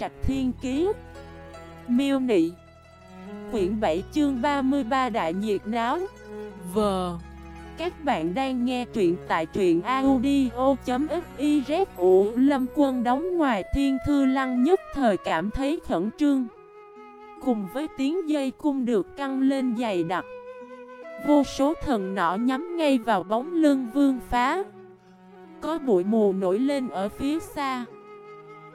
Trạch Thiên Kiế Miêu Nị. Quyển 7 chương 33 Đại Nhiệt Náo. Vờ Các bạn đang nghe truyện tại truyện audio.xyz Ủ Lâm Quân đóng ngoài thiên thư lăng nhất thời cảm thấy khẩn trương. Cùng với tiếng dây cung được căng lên dày đặc. Vô số thần nỏ nhắm ngay vào bóng lưng vương phá. Có bụi mù nổi lên ở phía xa.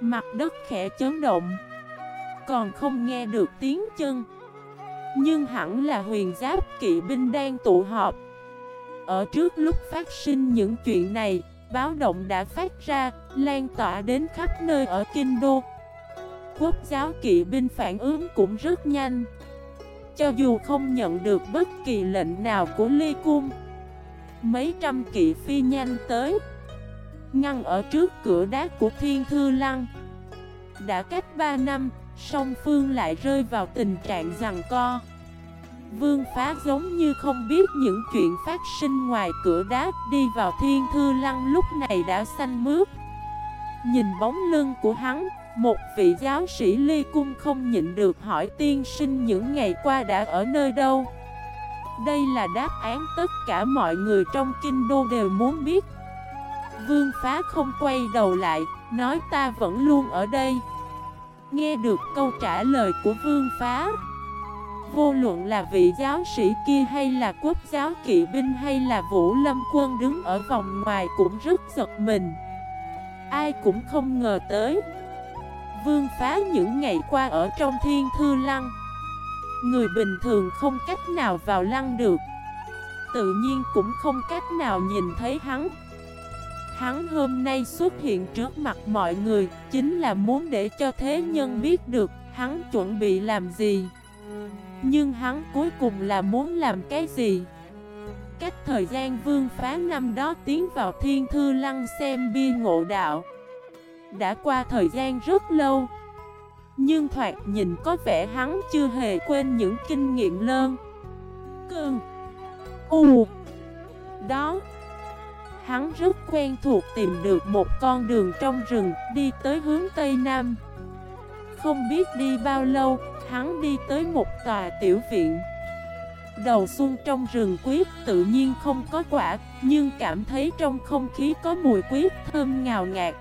Mặt đất khẽ chấn động. Còn không nghe được tiếng chân. Nhưng hẳn là huyền giáp kỵ binh đang tụ họp. Ở trước lúc phát sinh những chuyện này, Báo động đã phát ra, Lan tỏa đến khắp nơi ở Kinh Đô. Quốc giáo kỵ binh phản ứng cũng rất nhanh. Cho dù không nhận được bất kỳ lệnh nào của Ly Cung, Mấy trăm kỵ phi nhanh tới. Ngăn ở trước cửa đá của Thiên Thư Lăng. Đã cách 3 năm, song phương lại rơi vào tình trạng rằng co. Vương phá giống như không biết những chuyện phát sinh ngoài cửa đá Đi vào Thiên Thư Lăng lúc này đã xanh mướt. Nhìn bóng lưng của hắn một vị giáo sĩ ly cung không nhịn được hỏi tiên sinh những ngày qua đã ở nơi đâu. Đây là đáp án tất cả mọi người trong kinh đô đều muốn biết. Vương phá không quay đầu lại, nói ta vẫn luôn ở đây. Nghe được câu trả lời của vương phá. Vô luận là vị giáo sĩ kia hay là quốc giáo kỵ binh hay là vũ lâm quân đứng ở vòng ngoài cũng rất giật mình. Ai cũng không ngờ tới. Vương phá những ngày qua ở trong thiên thư lăng. Người bình thường không cách nào vào lăng được. Tự nhiên cũng không cách nào nhìn thấy hắn. Hắn hôm nay xuất hiện trước mặt mọi người Chính là muốn để cho thế nhân biết được Hắn chuẩn bị làm gì. Nhưng hắn cuối cùng là muốn làm cái gì? Cách thời gian vương phá năm đó tiến vào thiên thư lăng xem bia ngộ đạo. Đã qua thời gian rất lâu, Nhưng thoạt nhìn có vẻ hắn chưa hề quên những kinh nghiệm lơn Cơn U. Đó. Hắn rất quen thuộc tìm được một con đường trong rừng Đi tới hướng Tây Nam. Không biết đi bao lâu Hắn đi tới một tòa tiểu viện. Đầu xuân trong rừng quyết tự nhiên không có quả Nhưng cảm thấy trong không khí có mùi quyết thơm ngào ngạt.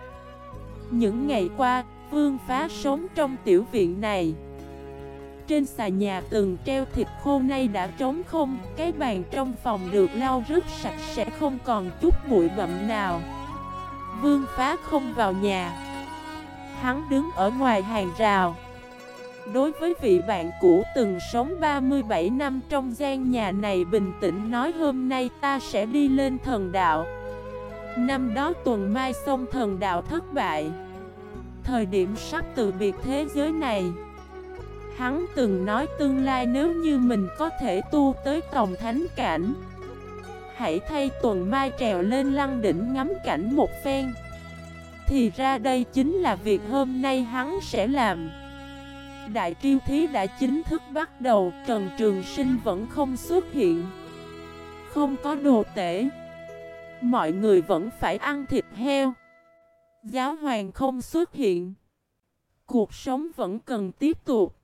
Những ngày qua, Vương Phá sống trong tiểu viện này. Trên xà nhà từng treo thịt khô nay đã trống không, Cái bàn trong phòng được lau rất sạch sẽ không còn chút bụi bậm nào. Vương Phá không vào nhà. Hắn đứng ở ngoài hàng rào. Đối với vị bạn cũ từng sống 37 năm trong gian nhà này bình tĩnh nói hôm nay ta sẽ đi lên thần đạo. Năm đó tuần mai sông thần đạo thất bại. Thời điểm sắp từ biệt thế giới này Hắn từng nói tương lai nếu như mình có thể tu tới tổng thánh cảnh, Hãy thay tuần mai trèo lên lăng đỉnh ngắm cảnh một phen. Thì ra đây chính là việc hôm nay hắn sẽ làm. Đại triêu thí đã chính thức bắt đầu, Trần Trường Sinh vẫn không xuất hiện. Không có đồ tể. Mọi người vẫn phải ăn thịt heo. Giáo hoàng không xuất hiện. Cuộc sống vẫn cần tiếp tục.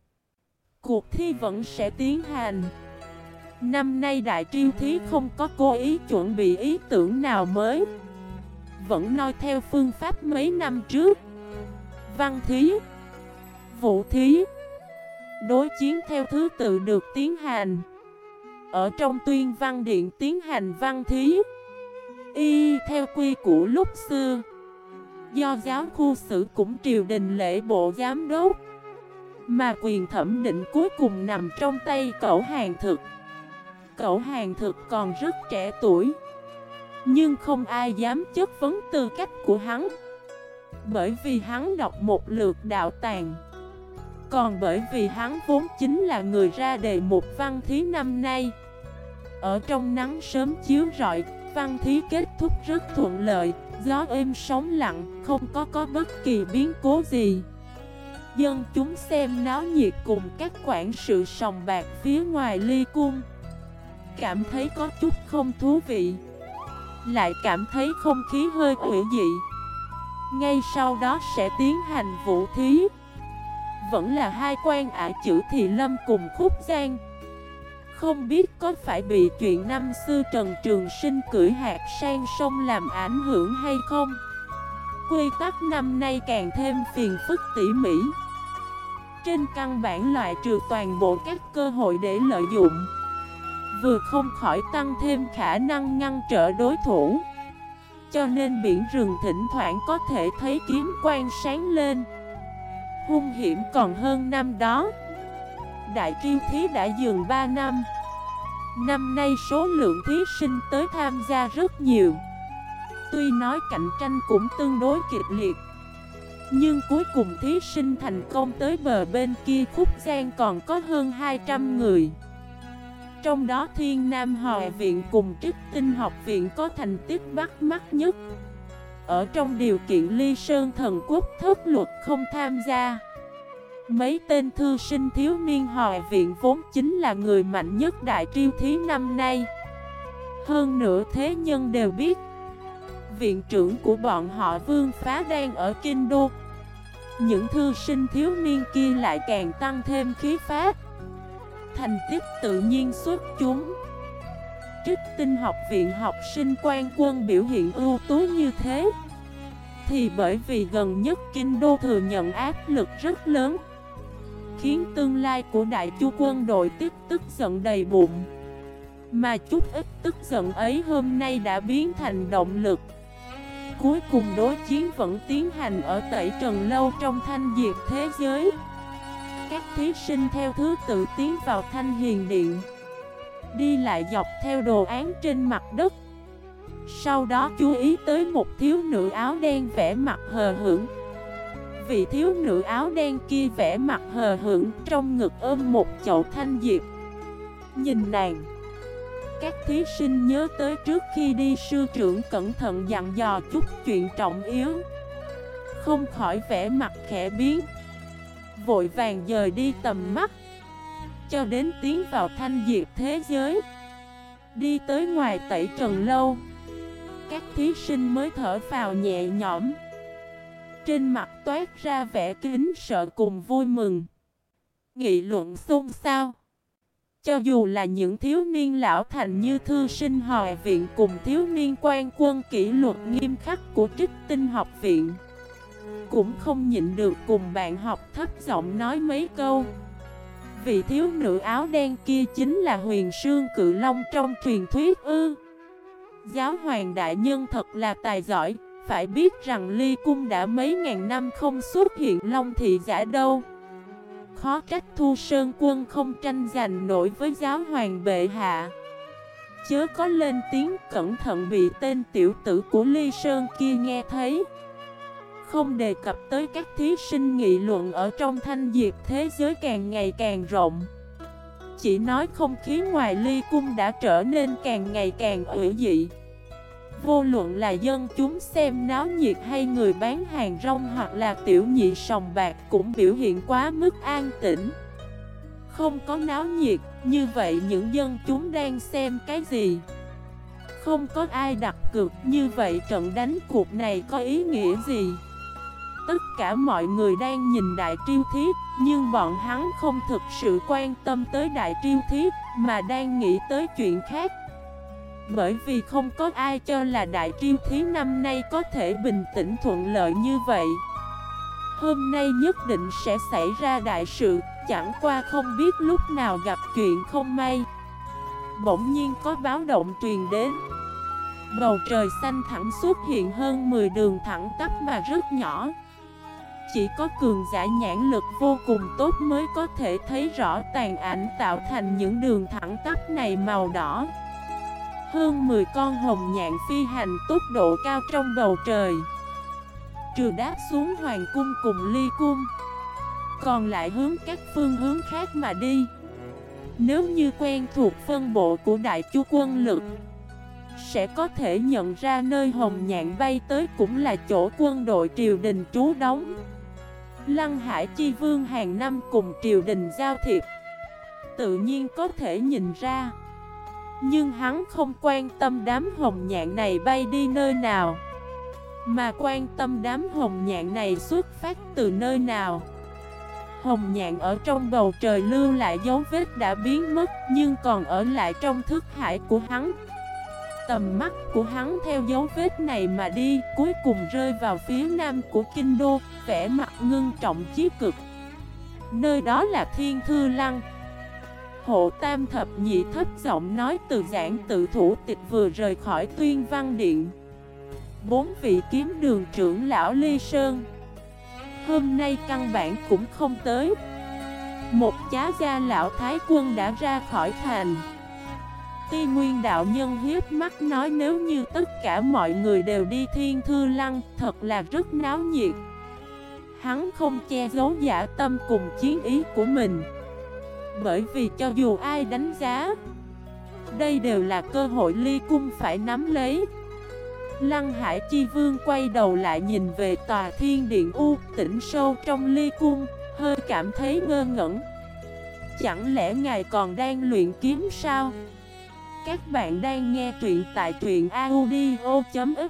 Cuộc thi vẫn sẽ tiến hành. Năm nay đại triêu thí không có cố ý chuẩn bị ý tưởng nào mới. Vẫn nói theo phương pháp mấy năm trước. Văn thí, Vũ thí, Đối chiến theo thứ tự được tiến hành. Ở trong tuyên văn điện tiến hành văn thí. Y theo quy củ lúc xưa, Do giáo khu sử cũng triều đình lễ bộ giám đốc. Mà quyền thẩm định cuối cùng nằm trong tay cậu hàng thực. Cậu hàng thực còn rất trẻ tuổi Nhưng không ai dám chất vấn tư cách của hắn. Bởi vì hắn đọc một lượt đạo tàng Còn bởi vì hắn vốn chính là người ra đề một văn thí năm nay. Ở trong nắng sớm chiếu rọi Văn thí kết thúc rất thuận lợi Gió êm sóng lặng, không có có bất kỳ biến cố gì. Dân chúng xem náo nhiệt cùng các quản sự sòng bạc phía ngoài ly cung. Cảm thấy có chút không thú vị. Lại cảm thấy không khí hơi quỷ dị. Ngay sau đó sẽ tiến hành vũ thí. Vẫn là hai quan ả chữ thị lâm cùng khúc giang. Không biết có phải bị chuyện năm xưa Trần Trường Sinh cưỡi hạt sang sông làm ảnh hưởng hay không? Quy tắc năm nay càng thêm phiền phức tỉ mỉ. Trên căn bản loại trừ toàn bộ các cơ hội để lợi dụng. Vừa không khỏi tăng thêm khả năng ngăn trở đối thủ. Cho nên biển rừng thỉnh thoảng có thể thấy kiếm quang sáng lên. Hung hiểm còn hơn năm đó. Đại triêu thí đã dừng 3 năm. Năm nay số lượng thí sinh tới tham gia rất nhiều. Tuy nói cạnh tranh cũng tương đối kịch liệt nhưng cuối cùng thí sinh thành công tới bờ bên kia khúc gian còn có hơn 200 người. Trong đó Thiên Nam Hòa Viện cùng Trích Tinh Học Viện có thành tích bắt mắt nhất. Ở trong điều kiện ly sơn thần quốc thất luật không tham gia. Mấy tên thư sinh thiếu niên Hòa Viện vốn chính là người mạnh nhất đại triêu thí năm nay. Hơn nữa thế nhân đều biết viện trưởng của bọn họ Vương Phá đang ở Kinh Đô. Những thư sinh thiếu niên kia lại càng tăng thêm khí phát Thành tích tự nhiên xuất chúng. Trích tinh học viện học sinh quan quân biểu hiện ưu tú như thế. Thì bởi vì gần nhất Kinh Đô thừa nhận áp lực rất lớn, Khiến tương lai của đại chu quân đội tiếp tức giận đầy bụng. Mà chút ít tức giận ấy hôm nay đã biến thành động lực. Cuối cùng đối chiến vẫn tiến hành ở tẩy trần lâu trong thanh diệt thế giới. Các thí sinh theo thứ tự tiến vào thanh hiền điện, Đi lại dọc theo đồ án trên mặt đất. Sau đó chú ý tới một thiếu nữ áo đen vẽ mặt hờ hững. Vị thiếu nữ áo đen kia vẽ mặt hờ hững, trong ngực ôm một chậu thanh diệp. Nhìn nàng các thí sinh nhớ tới trước khi đi sư trưởng cẩn thận dặn dò chút chuyện trọng yếu. Không khỏi vẻ mặt khẽ biến. Vội vàng dời đi tầm mắt. Cho đến tiến vào thanh diệt thế giới. Đi tới ngoài tẩy trần lâu. Các thí sinh mới thở vào nhẹ nhõm. Trên mặt toát ra vẻ kính sợ cùng vui mừng. Nghị luận xôn xao cho dù là những thiếu niên lão thành như thư sinh hòa viện cùng thiếu niên quan quân kỷ luật nghiêm khắc của trích tinh học viện, Cũng không nhịn được cùng bạn học thấp giọng nói mấy câu. Vị thiếu nữ áo đen kia chính là huyền sương cự long trong truyền thuyết ư. Giáo hoàng đại nhân thật là tài giỏi, Phải biết rằng ly cung đã mấy ngàn năm không xuất hiện long thị giả đâu. Khó trách Thu Sơn quân không tranh giành nổi với giáo hoàng bệ hạ. Chớ có lên tiếng cẩn thận bị tên tiểu tử của Ly Sơn kia nghe thấy. Không đề cập tới các thí sinh nghị luận ở trong thanh diệp thế giới càng ngày càng rộng. Chỉ nói không khí ngoài ly cung đã trở nên càng ngày càng ủy dị. Vô luận là dân chúng xem náo nhiệt hay người bán hàng rong hoặc là tiểu nhị sòng bạc cũng biểu hiện quá mức an tĩnh Không có náo nhiệt, như vậy những dân chúng đang xem cái gì? Không có ai đặt cược, như vậy trận đánh cuộc này có ý nghĩa gì? Tất cả mọi người đang nhìn đại triêu thiết, nhưng bọn hắn không thực sự quan tâm tới đại triêu thiết, mà đang nghĩ tới chuyện khác. Bởi vì không có ai cho là đại triêu thí năm nay có thể bình tĩnh thuận lợi như vậy. Hôm nay nhất định sẽ xảy ra đại sự, Chẳng qua không biết lúc nào gặp chuyện không may. Bỗng nhiên có báo động truyền đến. Bầu trời xanh thẳng xuất hiện hơn 10 đường thẳng tắp mà rất nhỏ. Chỉ có cường giả nhãn lực vô cùng tốt mới có thể thấy rõ tàn ảnh tạo thành những đường thẳng tắp này màu đỏ hơn 10 con hồng nhạn phi hành tốc độ cao trong bầu trời. Trừ đáp xuống hoàng cung cùng ly cung, Còn lại hướng các phương hướng khác mà đi. Nếu như quen thuộc phân bộ của đại chu quân lực, Sẽ có thể nhận ra nơi hồng nhạn bay tới cũng là chỗ quân đội triều đình trú đóng. Lăng Hải Chi Vương hàng năm cùng triều đình giao thiệp, Tự nhiên có thể nhìn ra nhưng hắn không quan tâm đám hồng nhạn này bay đi nơi nào, Mà quan tâm đám hồng nhạn này xuất phát từ nơi nào. Hồng nhạn ở trong bầu trời lưu lại dấu vết đã biến mất, Nhưng còn ở lại trong thức hải của hắn. Tầm mắt của hắn theo dấu vết này mà đi, Cuối cùng rơi vào phía nam của kinh đô, Vẻ mặt ngưng trọng chí cực. Nơi đó là Thiên Thư Lăng. Hộ Tam Thập Nhị thất giọng nói từ giảng tự thủ tịch vừa rời khỏi tuyên văn điện. Bốn vị kiếm đường trưởng lão Ly Sơn. Hôm nay căn bản cũng không tới. Một chá gia lão Thái quân đã ra khỏi thành. Ti Nguyên đạo nhân hiếp mắt nói nếu như tất cả mọi người đều đi thiên thư lăng, Thật là rất náo nhiệt. Hắn không che giấu giả tâm cùng chiến ý của mình. Bởi vì cho dù ai đánh giá, Đây đều là cơ hội ly cung phải nắm lấy. Lăng Hải Chi Vương quay đầu lại nhìn về tòa thiên điện U tỉnh sâu trong ly cung, Hơi cảm thấy ngơ ngẩn. Chẳng lẽ ngài còn đang luyện kiếm sao? Các bạn đang nghe truyện tại truyện audio.fif